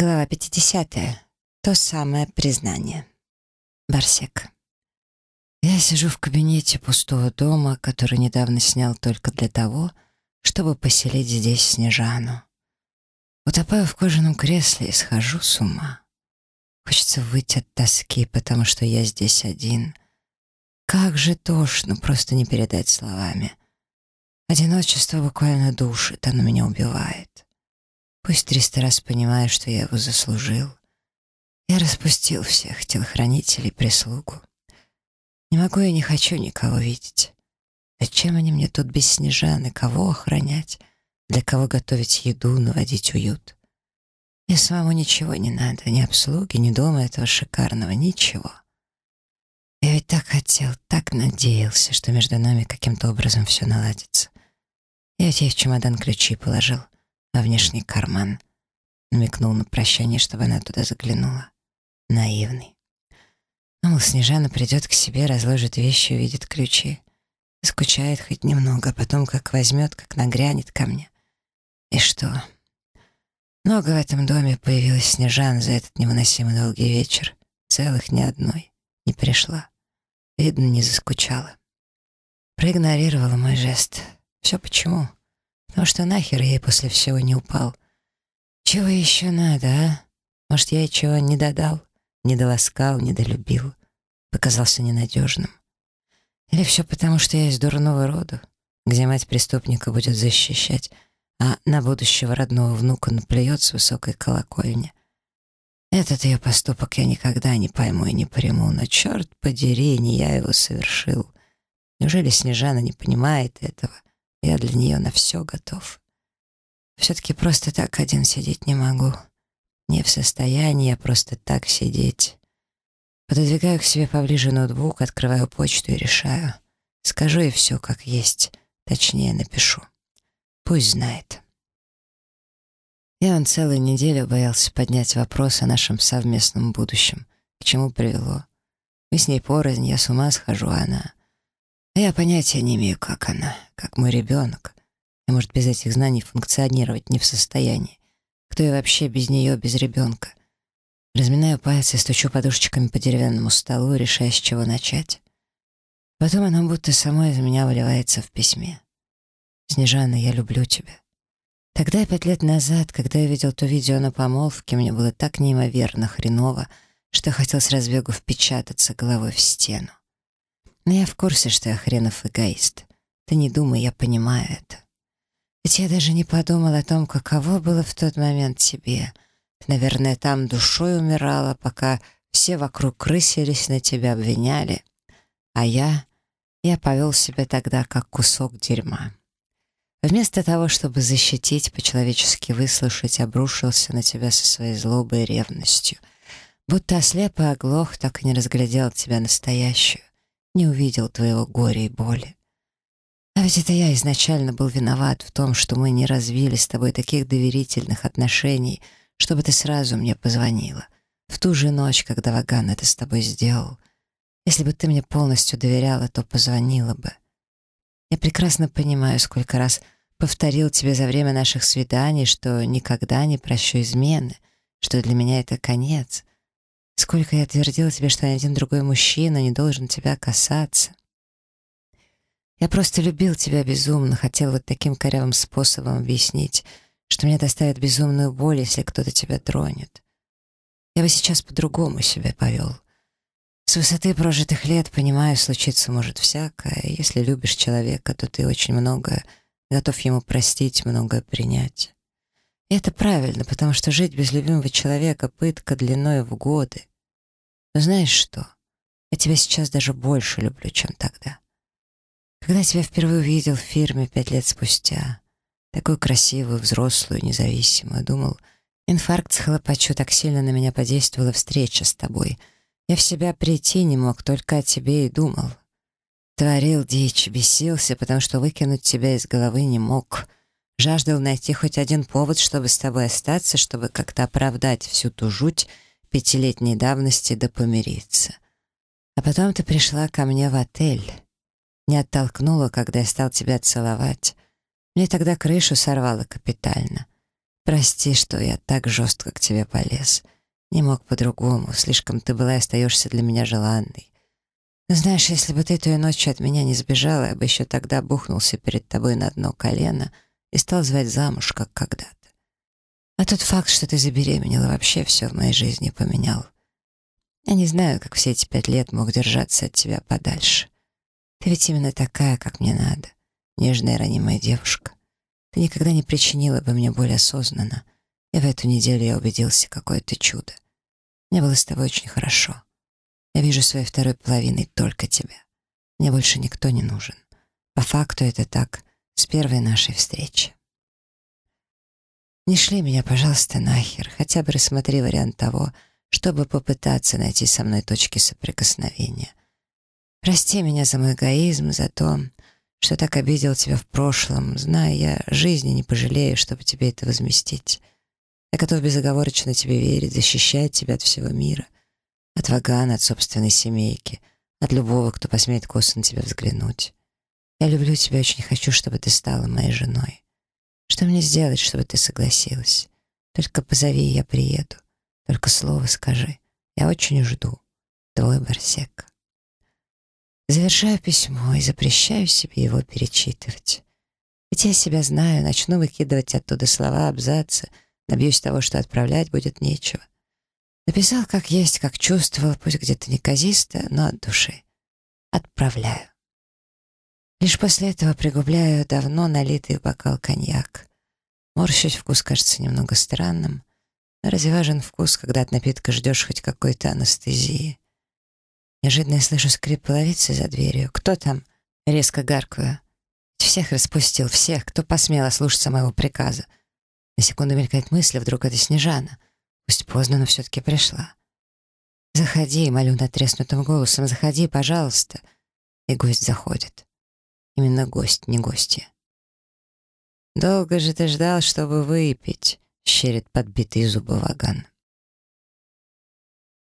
Глава 50. То самое признание. Барсек. Я сижу в кабинете пустого дома, который недавно снял только для того, чтобы поселить здесь Снежану. Утопаю в кожаном кресле и схожу с ума. Хочется выйти от тоски, потому что я здесь один. Как же тошно, просто не передать словами. Одиночество буквально душит, оно меня убивает. Пусть триста раз понимаю, что я его заслужил. Я распустил всех телохранителей, прислугу. Не могу и не хочу никого видеть. Зачем они мне тут без снежаны? Кого охранять? Для кого готовить еду, наводить уют? Мне самому ничего не надо, ни обслуги, ни дома этого шикарного, ничего. Я ведь так хотел, так надеялся, что между нами каким-то образом все наладится. Я ведь в чемодан ключи положил — во внешний карман. Намекнул на прощание, чтобы она туда заглянула. Наивный. Думал, Снежана придет к себе, разложит вещи, увидит ключи. Скучает хоть немного, а потом как возьмет, как нагрянет ко мне. И что? Много в этом доме появилось Снежан за этот невыносимо долгий вечер. Целых ни одной. Не пришла. Видно, не заскучала. Проигнорировала мой жест. Все почему? Потому что нахер ей после всего не упал. Чего еще надо, а? Может, я ей чего не додал, не доласкал, не долюбил, показался ненадежным? Или все потому, что я из дурного рода, где мать преступника будет защищать, а на будущего родного внука наплюет с высокой колокольни? Этот ее поступок я никогда не пойму и не приму, но черт подери, не я его совершил. Неужели Снежана не понимает этого? Я для нее на все готов. Все-таки просто так один сидеть не могу. Не в состоянии я просто так сидеть. Пододвигаю к себе поближе ноутбук, открываю почту и решаю. Скажу ей все как есть, точнее напишу. Пусть знает. Я он целую неделю боялся поднять вопрос о нашем совместном будущем, к чему привело. Мы с ней порознь, я с ума схожу, а она... Я понятия не имею, как она, как мой ребенок. И, может, без этих знаний функционировать не в состоянии. Кто я вообще без нее, без ребенка? Разминаю пальцы, стучу подушечками по деревянному столу, решая, с чего начать. Потом оно будто само из меня выливается в письме. «Снежана, я люблю тебя». Тогда, пять лет назад, когда я видел то видео на помолвке, мне было так неимоверно хреново, что хотел с разбегу впечататься головой в стену. Но я в курсе, что я хренов эгоист. Ты не думай, я понимаю это. Ведь я даже не подумал о том, каково было в тот момент тебе. Ты, наверное, там душой умирала, пока все вокруг крысились на тебя, обвиняли. А я... Я повел себя тогда, как кусок дерьма. Вместо того, чтобы защитить, по-человечески выслушать, обрушился на тебя со своей злобой и ревностью. Будто ослеп и оглох, так и не разглядел тебя настоящую не увидел твоего горя и боли. А ведь это я изначально был виноват в том, что мы не развили с тобой таких доверительных отношений, чтобы ты сразу мне позвонила. В ту же ночь, когда Ваган это с тобой сделал. Если бы ты мне полностью доверяла, то позвонила бы. Я прекрасно понимаю, сколько раз повторил тебе за время наших свиданий, что никогда не прощу измены, что для меня это конец. Сколько я твердила тебе, что ни один другой мужчина не должен тебя касаться. Я просто любил тебя безумно, хотел вот таким корявым способом объяснить, что мне доставит безумную боль, если кто-то тебя тронет. Я бы сейчас по-другому себя повел. С высоты прожитых лет, понимаю, случиться может всякое. Если любишь человека, то ты очень многое готов ему простить, многое принять. И это правильно, потому что жить без любимого человека — пытка длиной в годы. Но знаешь что? Я тебя сейчас даже больше люблю, чем тогда. Когда я тебя впервые увидел в фирме пять лет спустя, такую красивую, взрослую, независимую, думал, инфаркт схлопочу, так сильно на меня подействовала встреча с тобой. Я в себя прийти не мог, только о тебе и думал. Творил дичь, бесился, потому что выкинуть тебя из головы не мог. Жаждал найти хоть один повод, чтобы с тобой остаться, чтобы как-то оправдать всю ту жуть пятилетней давности да помириться. А потом ты пришла ко мне в отель. Не оттолкнула, когда я стал тебя целовать. Мне тогда крышу сорвало капитально. Прости, что я так жестко к тебе полез. Не мог по-другому, слишком ты была и остаешься для меня желанной. Но знаешь, если бы ты той ночью от меня не сбежала, я бы еще тогда бухнулся перед тобой на одно колено и стал звать замуж, как когда-то. А тот факт, что ты забеременела, вообще все в моей жизни поменял. Я не знаю, как все эти пять лет мог держаться от тебя подальше. Ты ведь именно такая, как мне надо. Нежная, ранимая девушка. Ты никогда не причинила бы мне боль осознанно. И в эту неделю я убедился, какое ты чудо. Мне было с тобой очень хорошо. Я вижу своей второй половиной только тебя. Мне больше никто не нужен. По факту это так с первой нашей встречи. Не шли меня, пожалуйста, нахер. Хотя бы рассмотри вариант того, чтобы попытаться найти со мной точки соприкосновения. Прости меня за мой эгоизм, за то, что так обидел тебя в прошлом. Знаю, я жизни не пожалею, чтобы тебе это возместить. Я готов безоговорочно тебе верить, защищать тебя от всего мира. От Вагана, от собственной семейки, от любого, кто посмеет косо на тебя взглянуть. Я люблю тебя, очень хочу, чтобы ты стала моей женой. Что мне сделать, чтобы ты согласилась? Только позови, я приеду. Только слово скажи. Я очень жду. Твой Барсек. Завершаю письмо и запрещаю себе его перечитывать. Ведь я себя знаю, начну выкидывать оттуда слова, абзацы, набьюсь того, что отправлять будет нечего. Написал как есть, как чувствовал, пусть где-то неказисто, но от души. Отправляю. Лишь после этого пригубляю давно налитый бокал коньяк. Морщить вкус кажется немного странным, но разве важен вкус, когда от напитка ждешь хоть какой-то анестезии? Неожиданно я слышу скрип половицы за дверью. «Кто там?» Резко гаркую. Всех распустил, всех, кто посмел ослушаться моего приказа. На секунду мелькает мысль, вдруг это Снежана. Пусть поздно, но все-таки пришла. «Заходи», — молю натреснутым голосом, «заходи, пожалуйста». И гость заходит. Именно гость, не гостья. «Долго же ты ждал, чтобы выпить», — щерит подбитый зубы ваган.